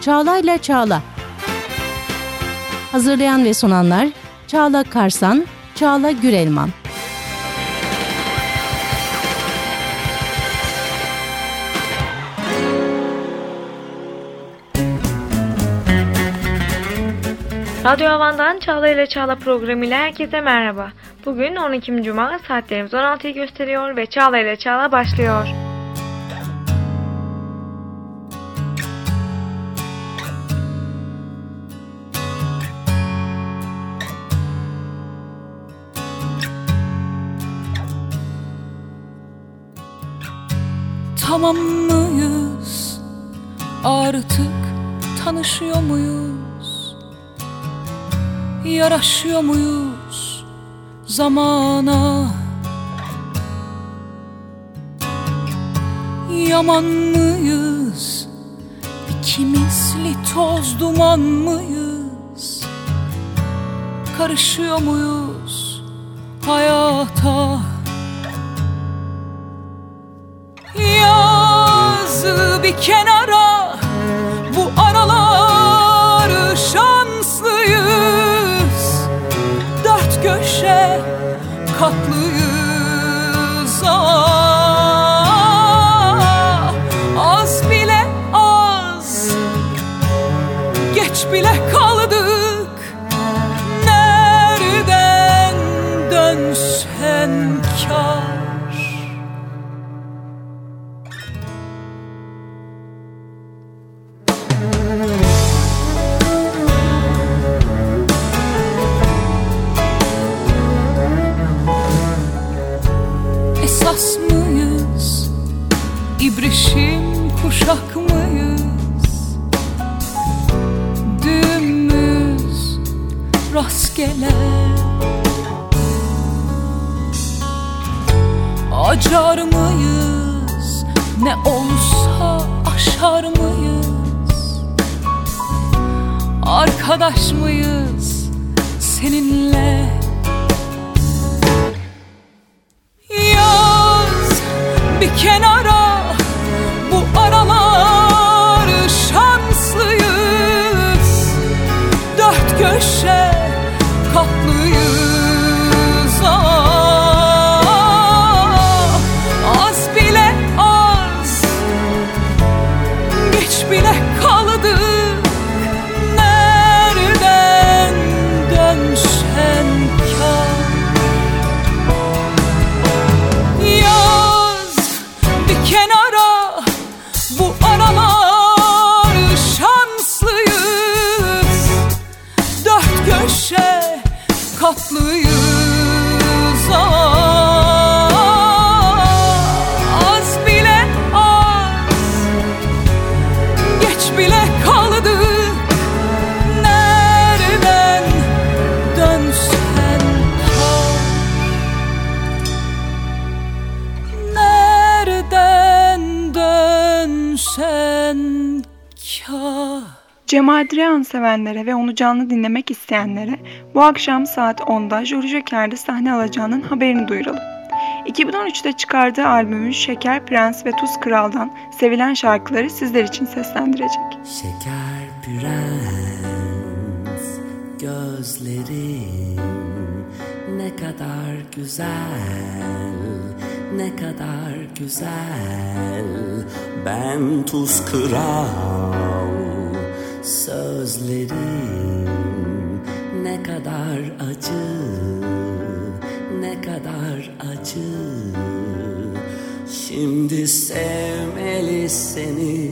Çağla'yla Çağla. Hazırlayan ve sunanlar Çağla Karsan, Çağla Gürelman. Radyo Havan'dan Çağla ile Çağla programıyla herkese merhaba. Bugün 12. Cuma saatlerimiz 16'yı gösteriyor ve Çağla ile Çağla başlıyor. Tamam mıyız? Artık tanışıyor muyuz? Yaraşıyor muyuz zamana? Yaman mıyız? İkimizli toz duman mıyız? Karışıyor muyuz hayata? Bir kenara kuşak mıyız? Düğümüz rastgele Acar mıyız? Ne olsa aşar mıyız? Arkadaş mıyız seninle? Yaz bir kenara Adrian sevenlere ve onu canlı dinlemek isteyenlere bu akşam saat 10'da Jolie Joker'de sahne alacağının haberini duyuralım. 2013'te çıkardığı albümün Şeker Prens ve Tuz Kral'dan sevilen şarkıları sizler için seslendirecek. Şeker prens gözlerin ne kadar güzel ne kadar güzel ben tuz kral sözlerim ne kadar acı ne kadar acı. Şimdi sevmeli seni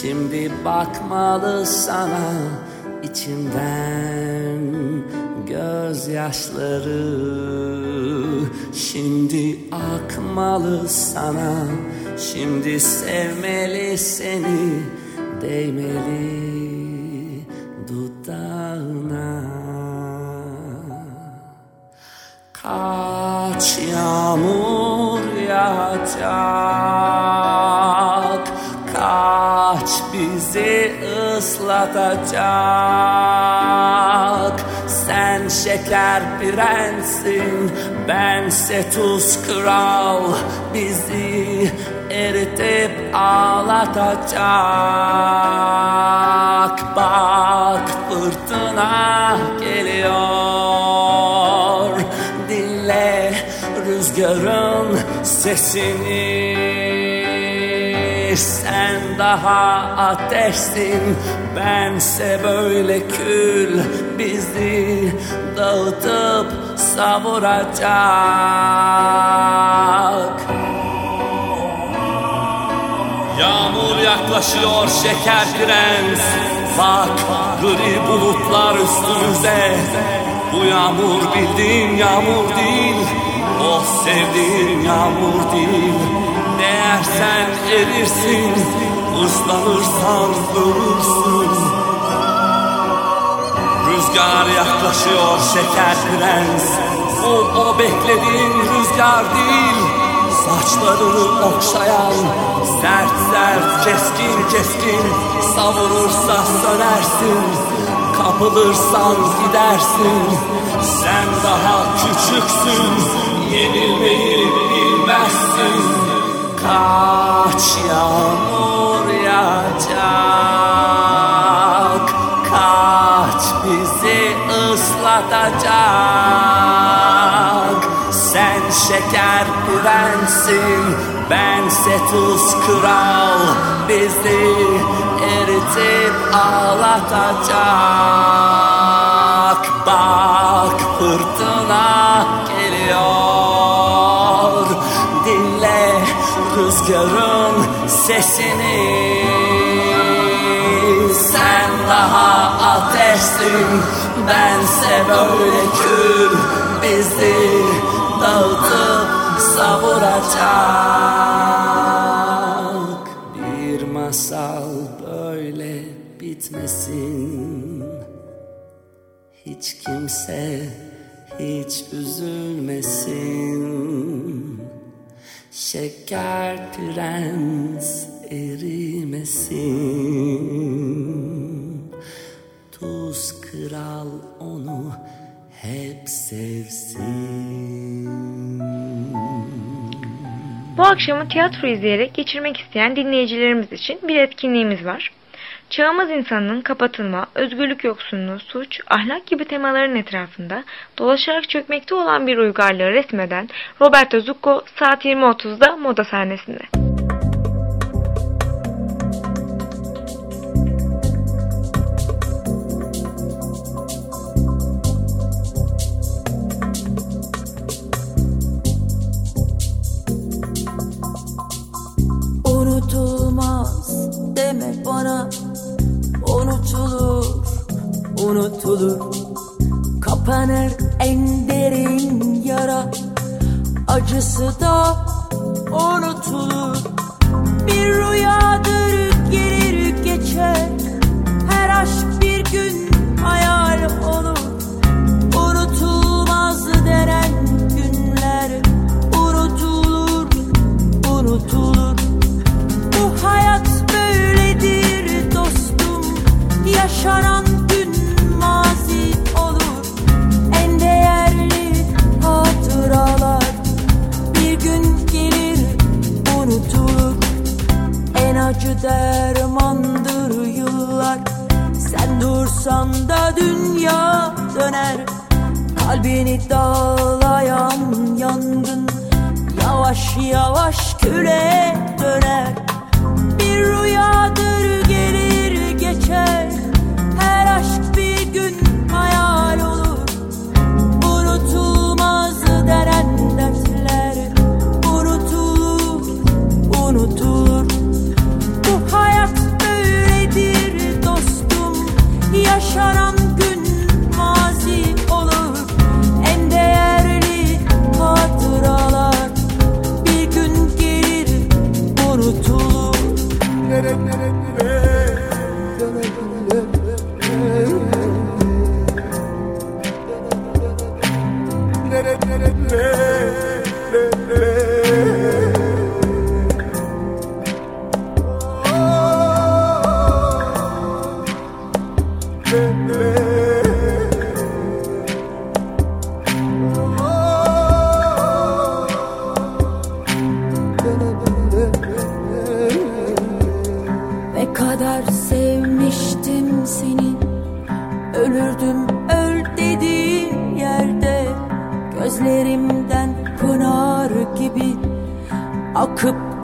Şimdi bakmalı sana. İçimden gözyaşları Şimdi akmalı sana. Şimdi sevmeli seni Değmeli Kaç yağmur yağacak. Kaç bizi ıslatacak. Sen şeker prensin Bense tuz kral. Bizi eritip ağlatacak. Bak fırtına geliyor rüzgarın sesini Sen daha ateşsin. Bense böyle kül Bizi dağıtıp savuracak. Yağmur yaklaşıyor şeker prens Bak gri bulutlar üstümüze. Bu yağmur bildiğin yağmur değil O sevdiğin yağmur değil Değersen erirsin Islanırsan ölürsün Rüzgar yaklaşıyor şeker prens Bu o beklediğin rüzgar değil. Saçlarını okşayan Sert sert keskin keskin Savurursa sönersin Kapılırsan gidersin. Sen daha küçüksün Yenilmeyi bilmezsin Kaç yağmur yağacak Kaç bizi ıslatacak. Sen şeker prensin Bense tuz kral. Bizi eritip ağlatacak. Bak fırtına geliyor rüzgarın sesini Sen daha ateşsin. Bense böyle kül Bizi dağıtıp savuracak. Bir masal böyle bitmesin. Hiç kimse hiç üzülmesin Şeker prens erimesin Tuz kral onu hep sevsin Bu akşamı tiyatro izleyerek geçirmek isteyen dinleyicilerimiz için bir etkinliğimiz var. Çağımız insanının kapatılma, özgürlük yoksunluğu, suç, ahlak gibi temaların etrafında dolaşarak çökmekte olan bir uygarlığı resmeden Roberto Zucco saat 20.30'da moda sahnesinde. Unutulur Kapanır en derin yara. Acısı da unutulur Bir rüyadır gelir geçer. Her aşk bir gün acı dermandır yıllar. Sen dursan da dünya döner. Kalbini dağlayan yangın Yavaş yavaş küle döner. Bir rüyadır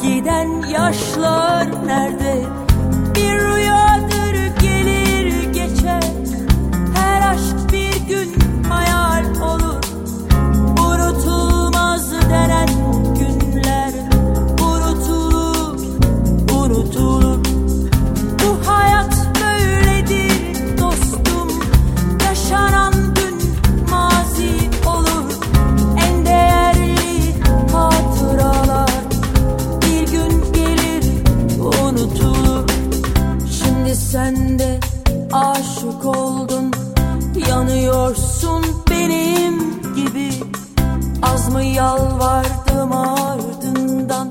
giden yaşlar nerede? Bir rüyadır oldun, yanıyorsun benim gibi. Az mı yalvardım ardından?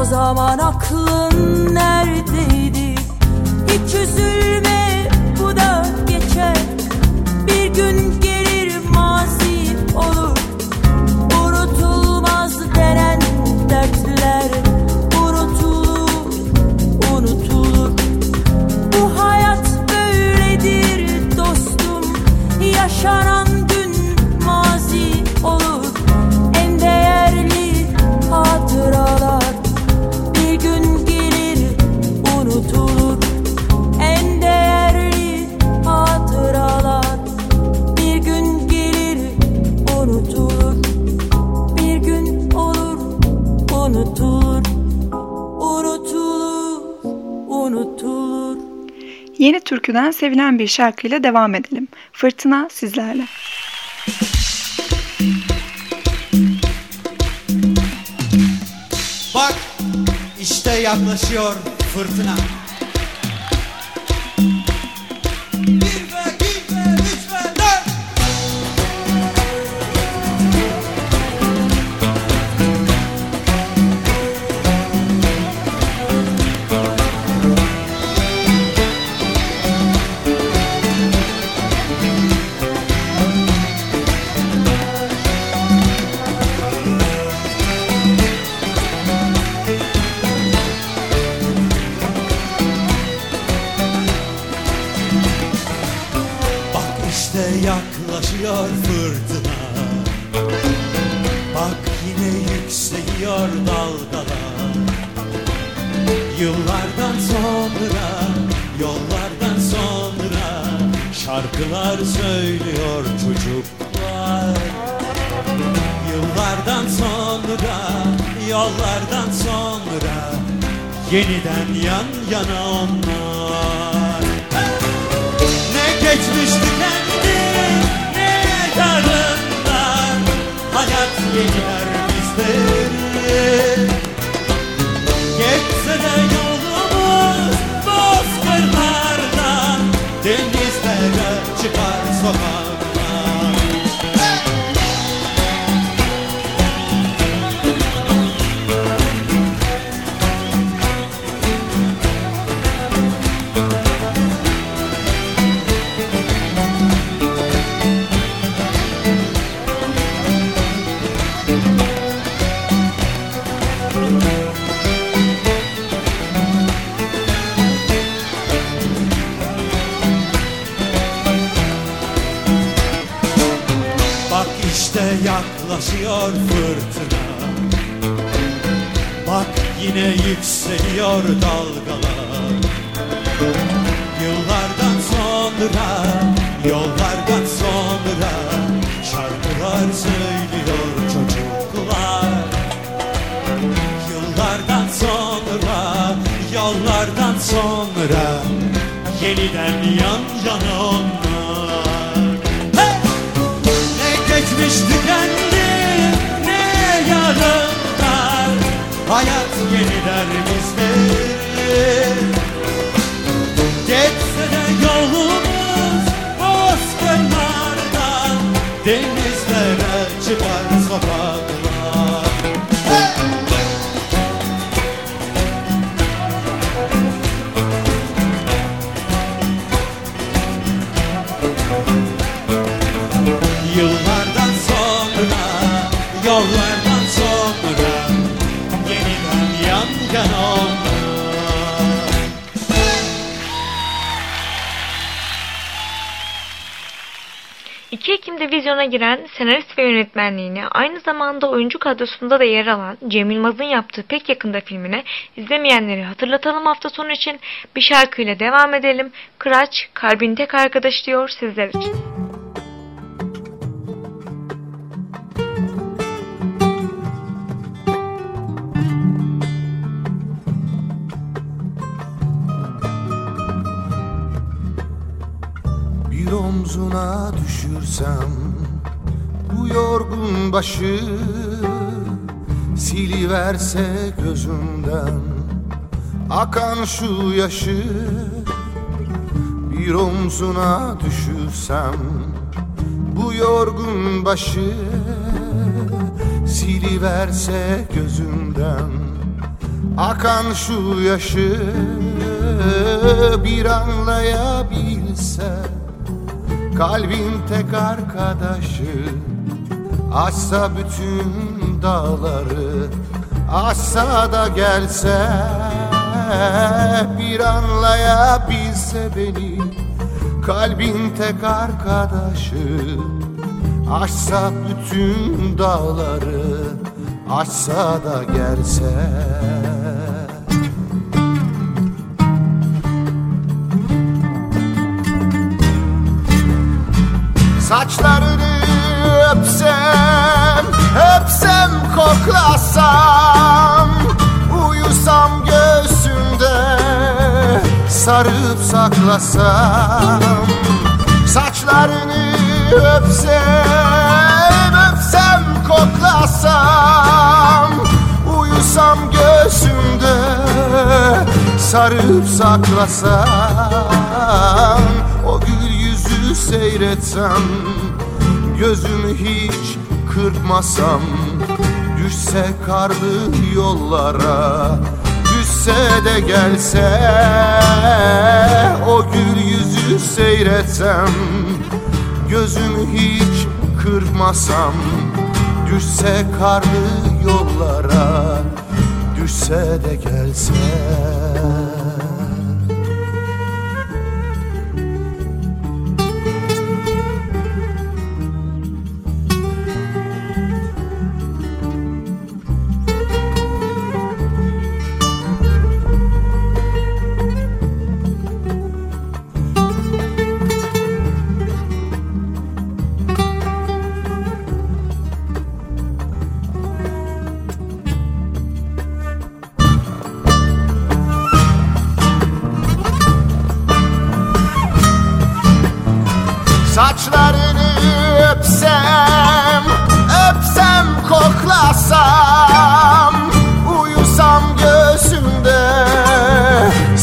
O zaman aklın neredeydi? Hiç üzülme bu da geçer. Bir gün türküden sevilen bir şarkıyla devam edelim. Fırtına sizlerle. Bak işte yaklaşıyor fırtına. Yollardan sonra Şarkılar söylüyor çocuklar. Yıllardan sonra, yollardan sonra Yeniden yan yana onlar. Ne geçmişti kendi ne yarınlar Hayat yeniler bizleri çıkar sokağa yine yükseliyor dalgalar. Yıllardan sonra, yollardan sonra Şarkılar söylüyor çocuklar. Yıllardan sonra, yollardan sonra Yeniden yan yana onlar Hayat yeniler bizleri 2 Ekim'de vizyona giren senarist ve yönetmenliğini aynı zamanda oyuncu kadrosunda da yer alan Cem Yılmaz'ın yaptığı Pek Yakında filmine izlemeyenleri hatırlatalım hafta sonu için bir şarkıyla devam edelim. Kıraç, kalbin tek arkadaş diyor sizler için. Omzuna düşürsem bu yorgun başı Siliverse gözümden akan şu yaşı Bir omzuna düşürsem bu yorgun başı Siliverse gözümden akan şu yaşı Bir anlayabilse Kalbin tek arkadaşı. Assa bütün dağları Assa da gelse Bir anlayabilse beni. Kalbin tek arkadaşı. Aşsa bütün dağları Aşsa da gelse Saçlarını öpsem, öpsem koklasam Uyusam göğsünde, sarıp saklasam. Saçlarını öpsem, öpsem koklasam Uyusam göğsünde, sarıp saklasam seyretsem Gözümü hiç kırpmasam Düşse karlı yollara Düşse de gelse O gül yüzü seyretsem Gözümü hiç kırpmasam Düşse karlı yollara Düşse de gelse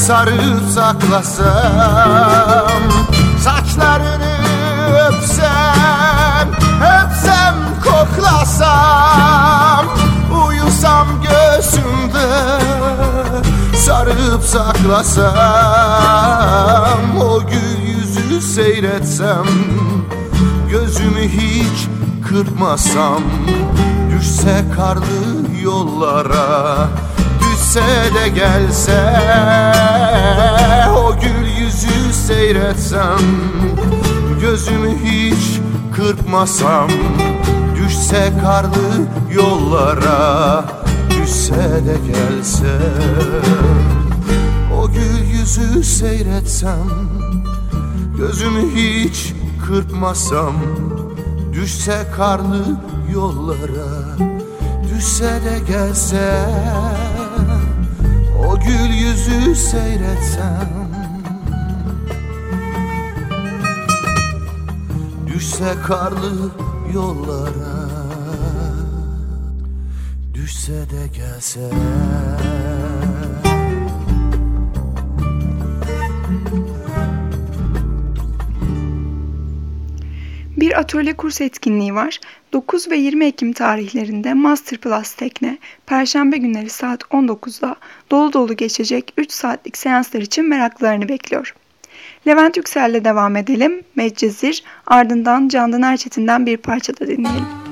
sarıp saklasam Saçlarını öpsem, öpsem koklasam Uyusam göğsümde, sarıp saklasam O gül yüzü seyretsem Gözümü hiç kırpmasam Düşse karlı yollara Düşse de gelse O gül yüzü seyretsem Gözümü hiç kırpmasam Düşse karlı yollara Düşse de gelse O gül yüzü seyretsem Gözümü hiç kırpmasam Düşse karlı yollara Düşse de gelse Gül yüzü seyretsem Düşse karlı yollara Düşse de gelse Bir atölye kurs etkinliği var. 9 ve 20 Ekim tarihlerinde Master Plus Tekne, Perşembe günleri saat 19'da dolu dolu geçecek 3 saatlik seanslar için meraklılarını bekliyor. Levent Yüksel'le devam edelim. Medcezir, ardından Candan Erçetin'den bir parça da dinleyelim.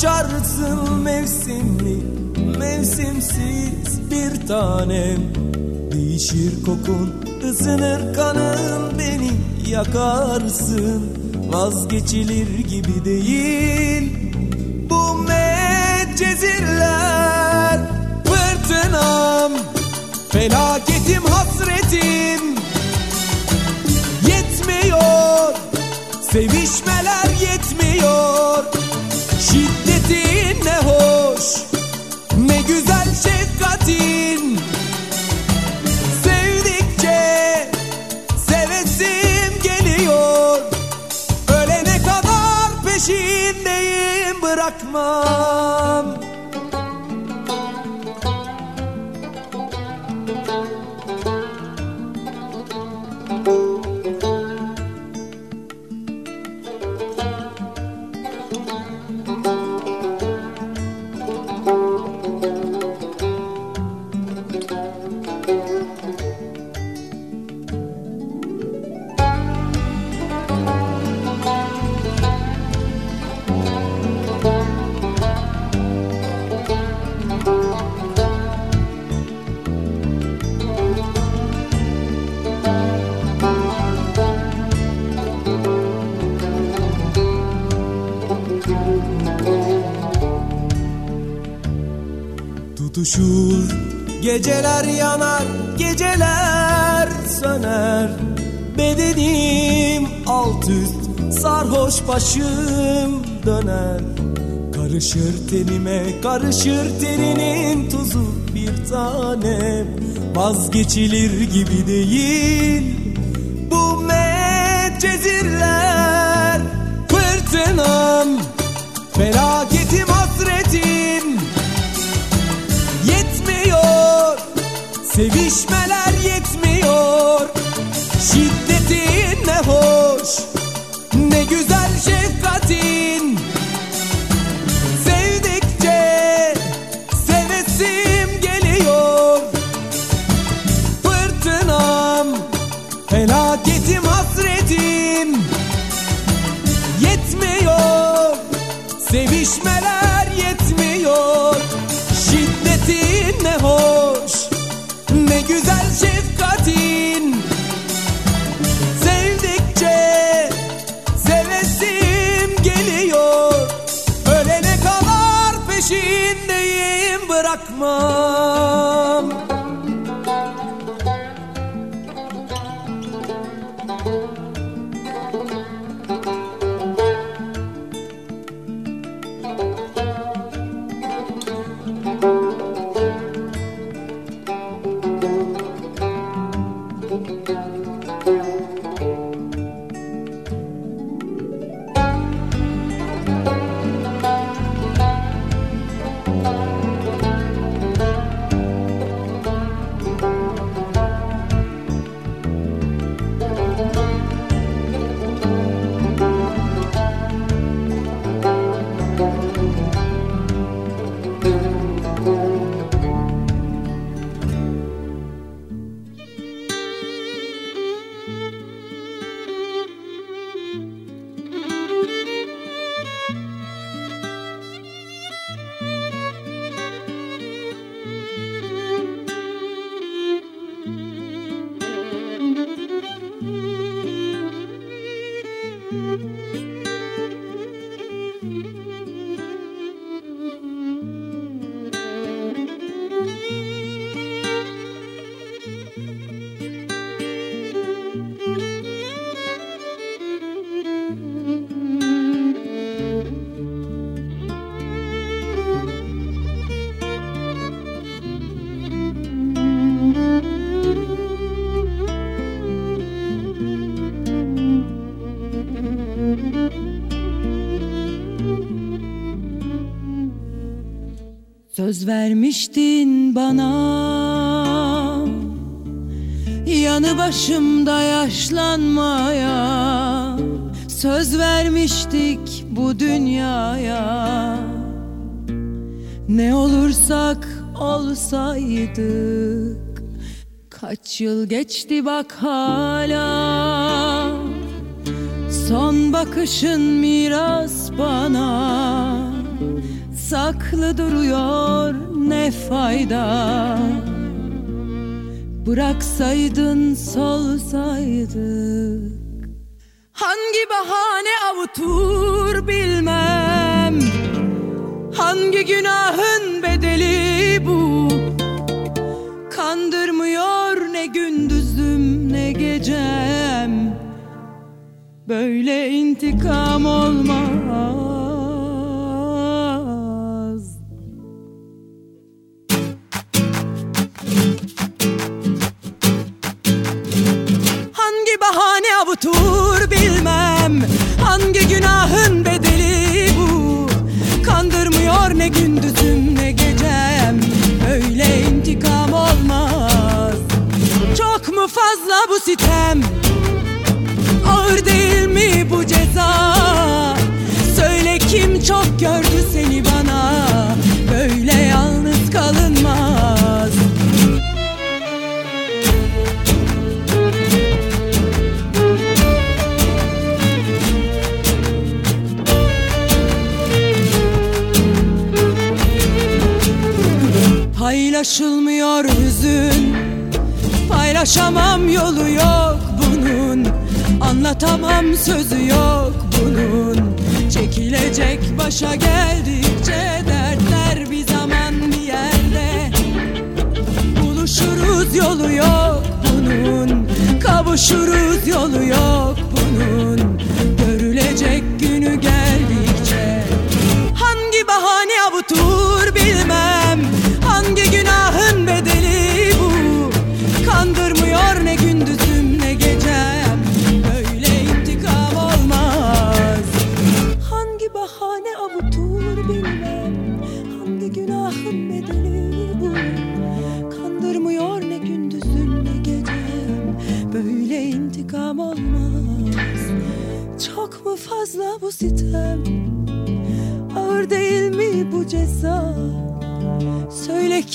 Açarsın mevsimli Mevsimsiz bir tanem. Değişir kokun ısınır kanın Beni yakarsın. Vazgeçilir gibi değil Bu medcezirler Fırtınam Felaketim hasretim. Yetmiyor Sevişmeler yetmiyor de Tutuşur Geceler yanar Geceler söner. Bedenim alt üst Sarhoş başım döner. Karışır tenime Karışır teninin tuzu bir tanem. Vazgeçilir gibi değil Söz vermiştin bana. Yanı başımda yaşlanmaya Söz vermiştik bu dünyaya. Ne olursak olsaydık Kaç yıl geçti bak hala. Son bakışın miras bana Haklı duruyor ne fayda? Bıraksaydın solsaydık. Hangi bahane avutur bilmem. Hangi günahın bedeli bu? Kandırmıyor ne gündüzüm ne gecem. Böyle intikam olmaz bu ceza. Söyle kim çok gördü seni bana. Böyle yalnız kalınmaz. Paylaşılmıyor Anlatamam sözü yok bunun. Çekilecek başa geldikçe dertler bir zaman bir yerde. Buluşuruz yolu yok bunun. Kavuşuruz yolu yok bunun. Görülecek günü geldikçe. Hangi bahane avutur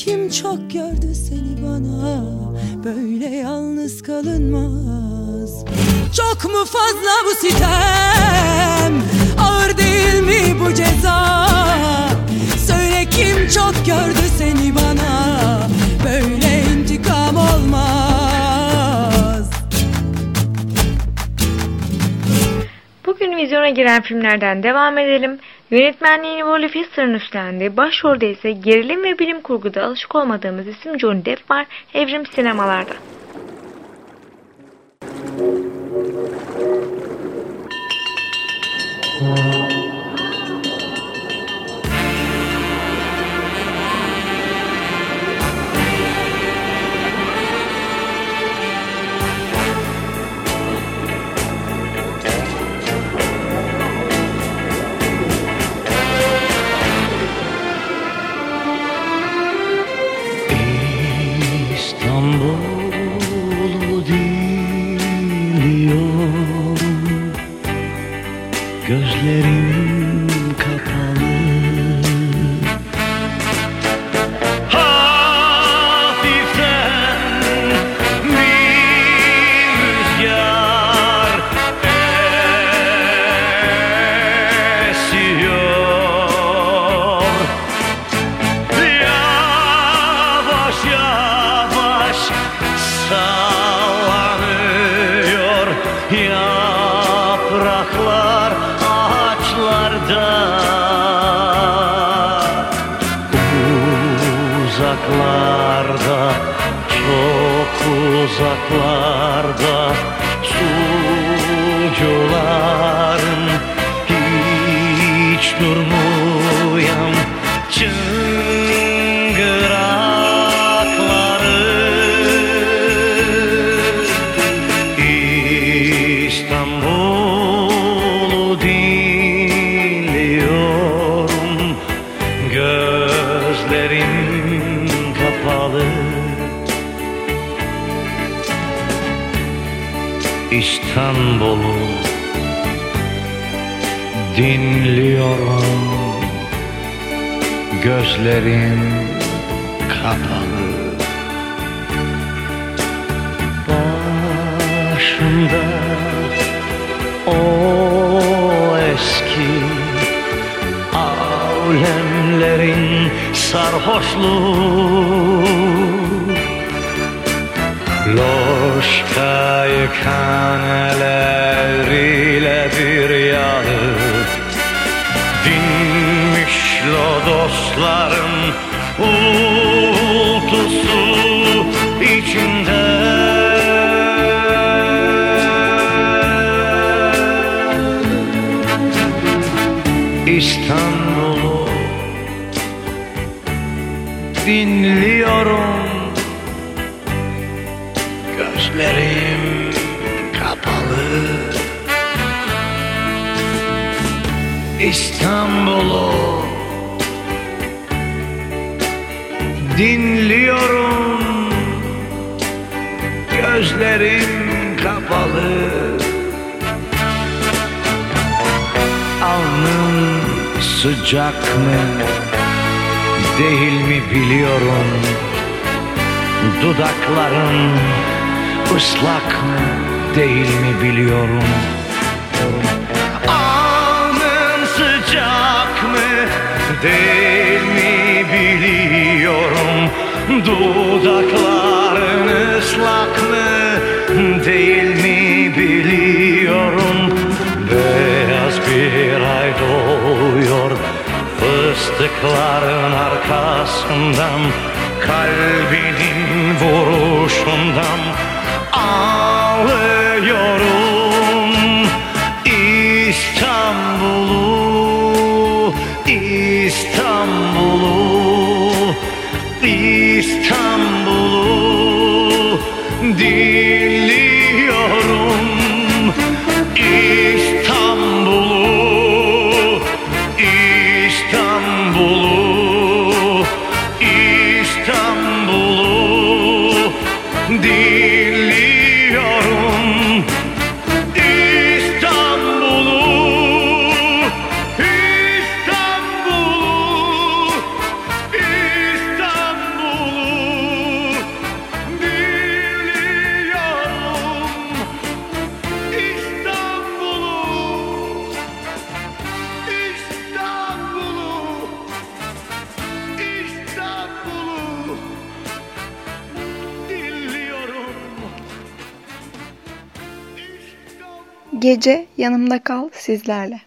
kim çok gördü seni bana Böyle yalnız kalınmaz. Çok mu fazla bu sitem? Ağır değil mi bu ceza? Söyle kim çok gördü seni bana Böyle intikam olmaz. Bugün vizyona giren filmlerden devam edelim. Yönetmenliğini Wally Pfister'ın üstlendiği, başrolde ise gerilim ve bilim kurguda alışık olmadığımız isim Johnny Depp var Evrim sinemalarda. İstanbul'u Just let nos. gözlerin kapalı. Başımda o eski alemlerin sarhoşluğu olacak mı? Değil mi biliyorum. Dudakların ıslak mı? Değil mi biliyorum. Alnın sıcak mı? Değil mi biliyorum. Dudaklar Bulutların arkasından Kalbinin vuruşundan. Gece yanımda kal sizlerle.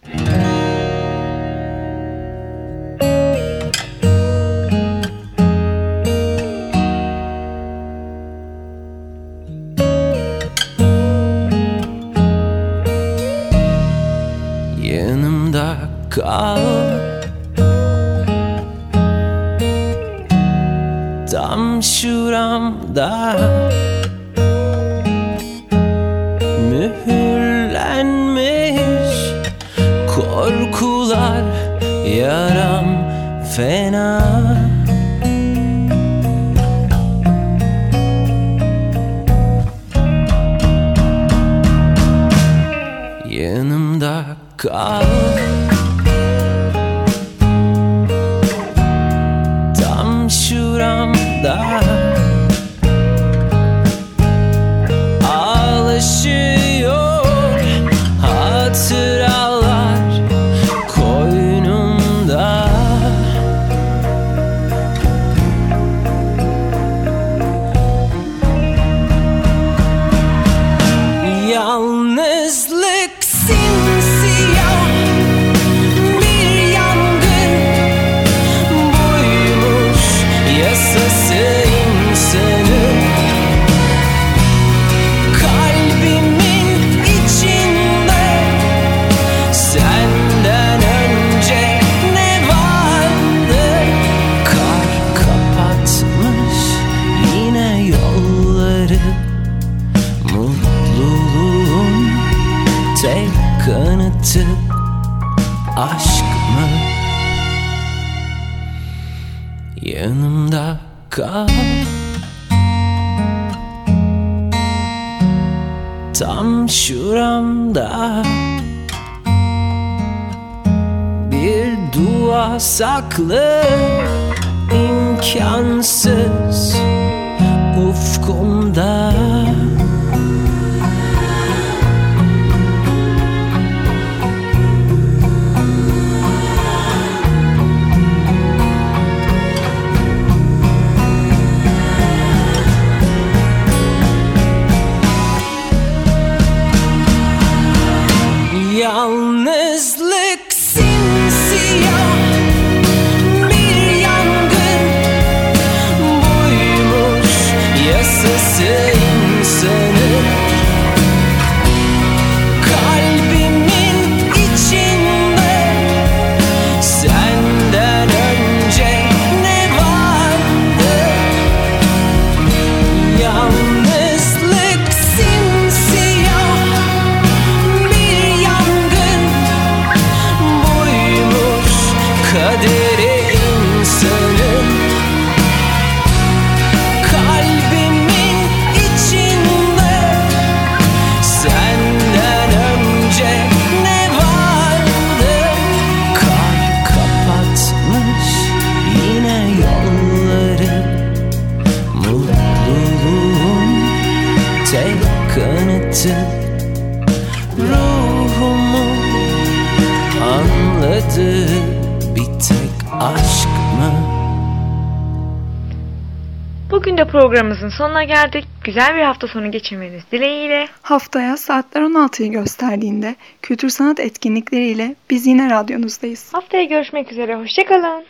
Bugün de programımızın sonuna geldik. Güzel bir hafta sonu geçirmeniz dileğiyle. Haftaya saatler 16'yı gösterdiğinde kültür sanat etkinlikleriyle biz yine radyonuzdayız. Haftaya görüşmek üzere. Hoşçakalın.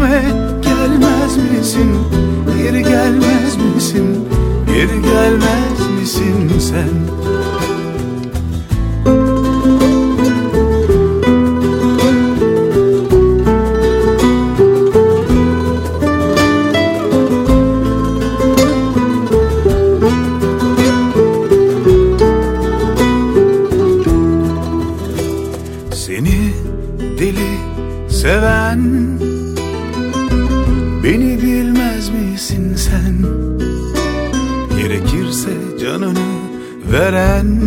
Verme Gelmez misin? Geri gelmez misin? Geri gelmez misin sen veren Beni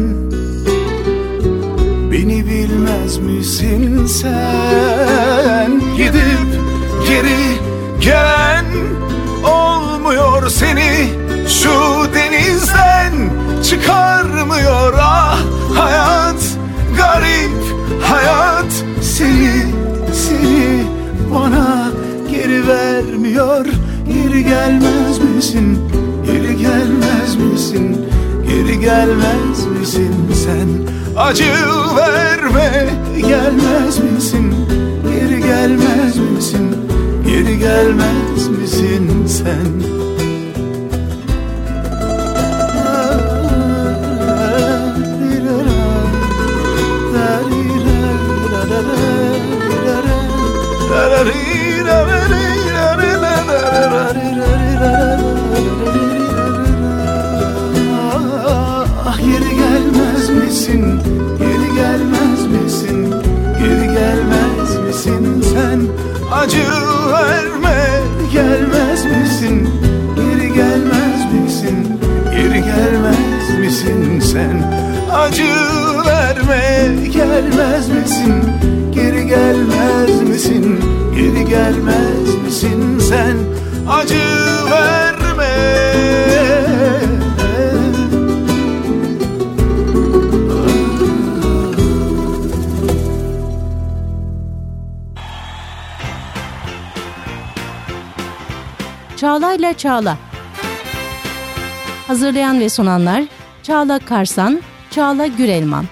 sen. Acı verme gelmez misin? Geri gelmez misin? Geri gelmez misin sen Acı verme gelmez misin? Geri gelmez misin? Geri gelmez misin sen? Acı verme. Çağla'yla Çağla. Hazırlayan ve sunanlar Çağla Karsan, Çağla Gürelman.